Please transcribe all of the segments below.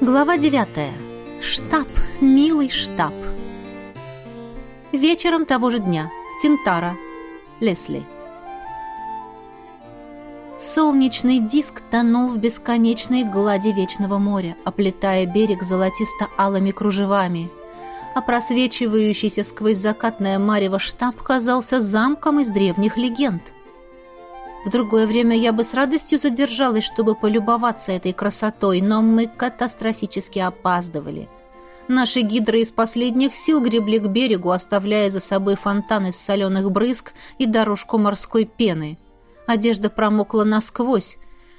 Глава 9. Штаб, милый штаб. Вечером того же дня. Тинтара. Лесли. Солнечный диск тонул в бесконечной глади вечного моря, оплетая берег золотисто-алыми кружевами. А просвечивающийся сквозь закатное марево штаб казался замком из древних легенд – в другое время я бы с радостью задержалась, чтобы полюбоваться этой красотой, но мы катастрофически опаздывали. Наши гидры из последних сил гребли к берегу, оставляя за собой фонтан из соленых брызг и дорожку морской пены. Одежда промокла насквозь,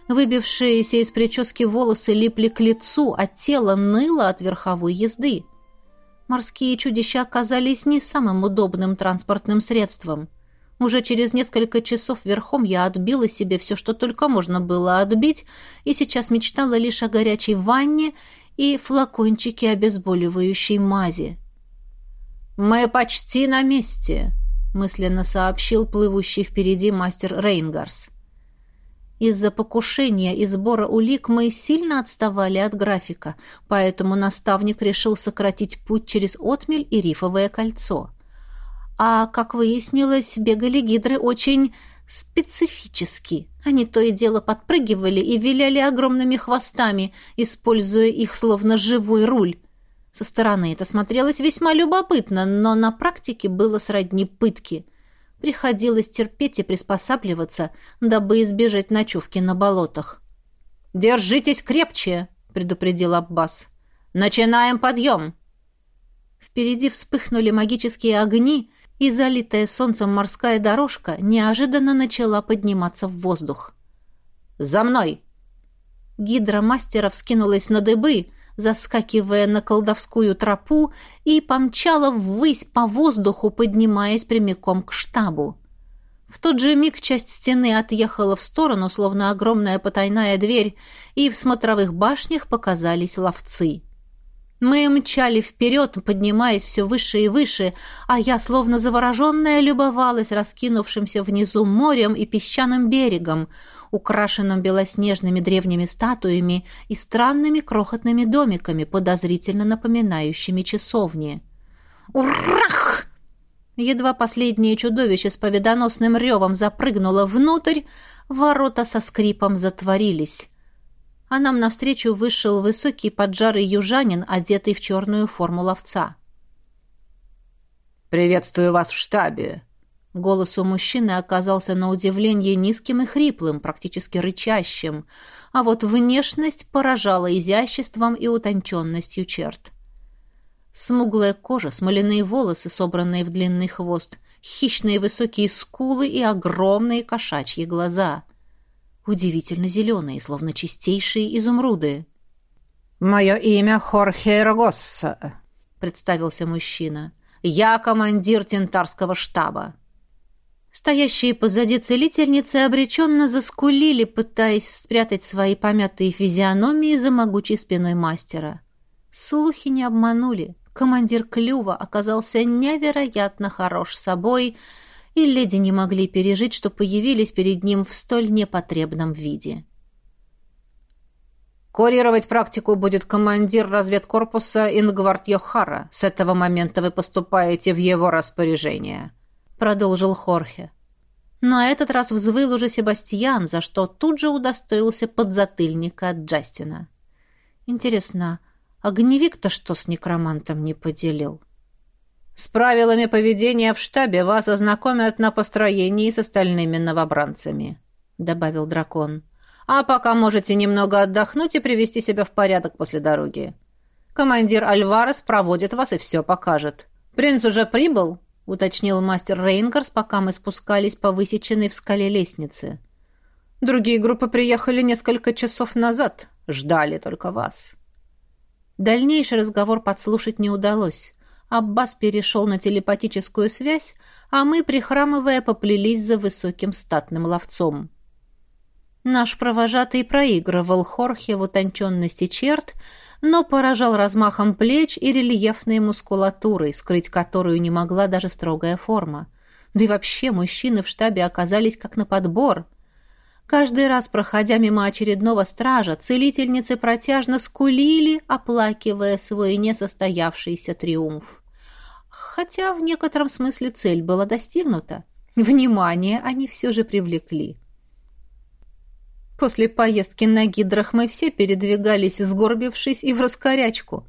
выбившиеся из прически волосы липли к лицу, а тело ныло от верховой езды. Морские чудища оказались не самым удобным транспортным средством – уже через несколько часов верхом я отбила себе все, что только можно было отбить, и сейчас мечтала лишь о горячей ванне и флакончике обезболивающей мази. «Мы почти на месте», — мысленно сообщил плывущий впереди мастер Рейнгарс. Из-за покушения и сбора улик мы сильно отставали от графика, поэтому наставник решил сократить путь через отмель и рифовое кольцо. А, как выяснилось, бегали гидры очень специфически. Они то и дело подпрыгивали и виляли огромными хвостами, используя их словно живой руль. Со стороны это смотрелось весьма любопытно, но на практике было сродни пытки. Приходилось терпеть и приспосабливаться, дабы избежать ночевки на болотах. «Держитесь крепче!» — предупредил Аббас. «Начинаем подъем!» Впереди вспыхнули магические огни, и залитая солнцем морская дорожка неожиданно начала подниматься в воздух. «За мной!» Гидромастера вскинулась на дыбы, заскакивая на колдовскую тропу, и помчала ввысь по воздуху, поднимаясь прямиком к штабу. В тот же миг часть стены отъехала в сторону, словно огромная потайная дверь, и в смотровых башнях показались ловцы. Мы мчали вперед, поднимаясь все выше и выше, а я, словно завороженная, любовалась раскинувшимся внизу морем и песчаным берегом, украшенным белоснежными древними статуями и странными крохотными домиками, подозрительно напоминающими часовни. «Урах!» Едва последнее чудовище с победоносным ревом запрыгнуло внутрь, ворота со скрипом затворились а нам навстречу вышел высокий поджарый южанин, одетый в черную форму ловца. «Приветствую вас в штабе!» Голос у мужчины оказался на удивление низким и хриплым, практически рычащим, а вот внешность поражала изяществом и утонченностью черт. Смуглая кожа, смоляные волосы, собранные в длинный хвост, хищные высокие скулы и огромные кошачьи глаза удивительно зеленые, словно чистейшие изумруды. «Мое имя Хорхе Рогосса», — представился мужчина. «Я командир тентарского штаба». Стоящие позади целительницы обреченно заскулили, пытаясь спрятать свои помятые физиономии за могучей спиной мастера. Слухи не обманули. Командир Клюва оказался невероятно хорош собой — и леди не могли пережить, что появились перед ним в столь непотребном виде. «Курировать практику будет командир разведкорпуса Ингвард Йохара. С этого момента вы поступаете в его распоряжение», — продолжил Хорхе. На этот раз взвыл уже Себастьян, за что тут же удостоился подзатыльника от Джастина. «Интересно, огневик-то что с некромантом не поделил?» С правилами поведения в штабе вас ознакомят на построении с остальными новобранцами», — добавил дракон. «А пока можете немного отдохнуть и привести себя в порядок после дороги. Командир Альварес проводит вас и все покажет. Принц уже прибыл?» — уточнил мастер Рейнгарс, пока мы спускались по высеченной в скале лестнице. «Другие группы приехали несколько часов назад. Ждали только вас». Дальнейший разговор подслушать не удалось. Аббас перешел на телепатическую связь, а мы, прихрамывая, поплелись за высоким статным ловцом. Наш провожатый проигрывал Хорхе в утонченности черт, но поражал размахом плеч и рельефной мускулатурой, скрыть которую не могла даже строгая форма. Да и вообще мужчины в штабе оказались как на подбор. Каждый раз, проходя мимо очередного стража, целительницы протяжно скулили, оплакивая свой несостоявшийся триумф. Хотя в некотором смысле цель была достигнута. Внимание они все же привлекли. После поездки на гидрах мы все передвигались, сгорбившись и в раскорячку.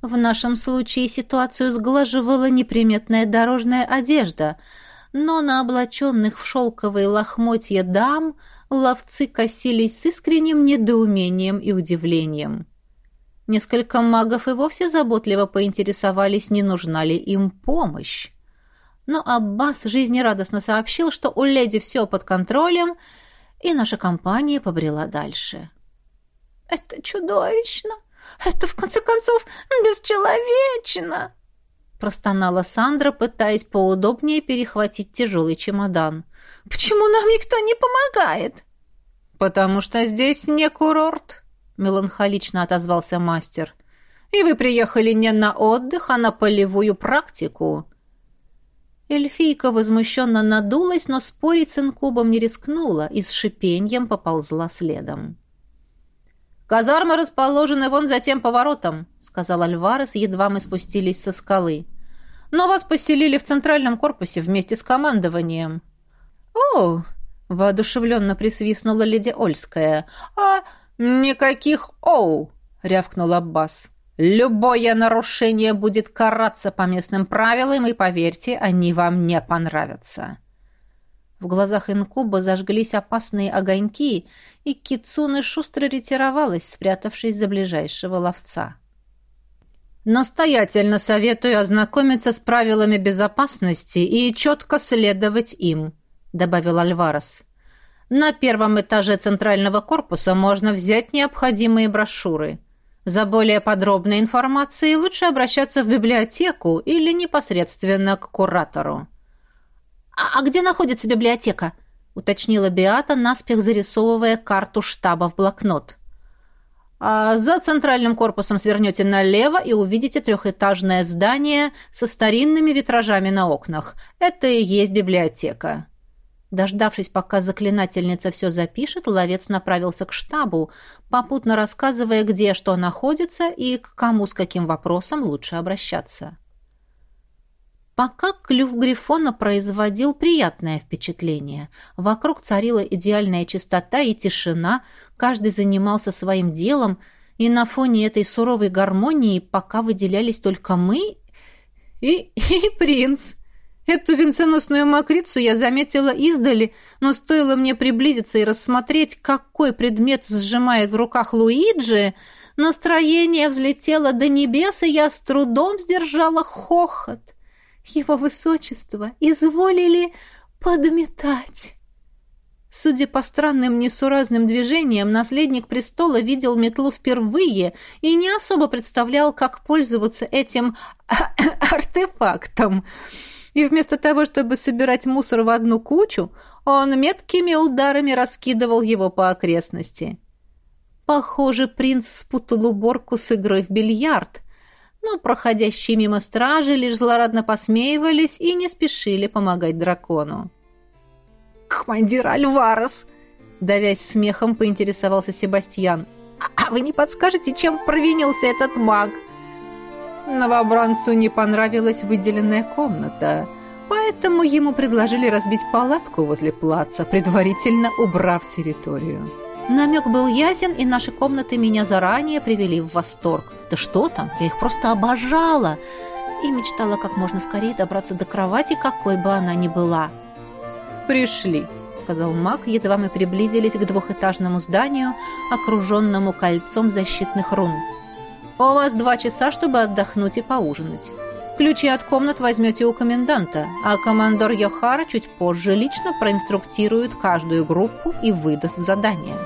В нашем случае ситуацию сглаживала неприметная дорожная одежда, но на облаченных в шелковые лохмотья дам – ловцы косились с искренним недоумением и удивлением. Несколько магов и вовсе заботливо поинтересовались, не нужна ли им помощь. Но Аббас жизнерадостно сообщил, что у леди все под контролем, и наша компания побрела дальше. «Это чудовищно! Это, в конце концов, бесчеловечно!» Простонала Сандра, пытаясь поудобнее перехватить тяжелый чемодан. Почему нам никто не помогает?» «Потому что здесь не курорт», — меланхолично отозвался мастер. «И вы приехали не на отдых, а на полевую практику». Эльфийка возмущенно надулась, но спорить с инкубом не рискнула и с шипением поползла следом. «Казармы расположены вон за тем поворотом», — сказал Альварес, едва мы спустились со скалы. «Но вас поселили в центральном корпусе вместе с командованием». «О!» — воодушевленно присвистнула леди Ольская. «А никаких «оу!» — рявкнул Аббас. «Любое нарушение будет караться по местным правилам, и, поверьте, они вам не понравятся». В глазах инкуба зажглись опасные огоньки, и Кицуны шустро ретировалась, спрятавшись за ближайшего ловца. «Настоятельно советую ознакомиться с правилами безопасности и четко следовать им», — добавил Альварес. «На первом этаже центрального корпуса можно взять необходимые брошюры. За более подробной информацией лучше обращаться в библиотеку или непосредственно к куратору». «А, а где находится библиотека?» — уточнила Биата, наспех зарисовывая карту штаба в блокнот. А за центральным корпусом свернете налево и увидите трехэтажное здание со старинными витражами на окнах. Это и есть библиотека. Дождавшись, пока заклинательница все запишет, ловец направился к штабу, попутно рассказывая, где что находится и к кому с каким вопросом лучше обращаться. Пока клюв Грифона производил приятное впечатление. Вокруг царила идеальная чистота и тишина, каждый занимался своим делом, и на фоне этой суровой гармонии пока выделялись только мы и, и принц. Эту венценосную мокрицу я заметила издали, но стоило мне приблизиться и рассмотреть, какой предмет сжимает в руках Луиджи, настроение взлетело до небес, и я с трудом сдержала хохот. Его высочество изволили подметать. Судя по странным несуразным движениям, наследник престола видел метлу впервые и не особо представлял, как пользоваться этим артефактом. И вместо того, чтобы собирать мусор в одну кучу, он меткими ударами раскидывал его по окрестности. Похоже, принц спутал уборку с игрой в бильярд, но проходящие мимо стражи лишь злорадно посмеивались и не спешили помогать дракону. «Командир Альварес!» Давясь смехом, поинтересовался Себастьян. «А вы не подскажете, чем провинился этот маг?» Новобранцу не понравилась выделенная комната, поэтому ему предложили разбить палатку возле плаца, предварительно убрав территорию. Намек был ясен, и наши комнаты меня заранее привели в восторг. Да что там, я их просто обожала и мечтала как можно скорее добраться до кровати, какой бы она ни была. «Пришли», — сказал маг, едва мы приблизились к двухэтажному зданию, окруженному кольцом защитных рун. У вас два часа, чтобы отдохнуть и поужинать. Ключи от комнат возьмете у коменданта, а командор Йохара чуть позже лично проинструктирует каждую группу и выдаст задание.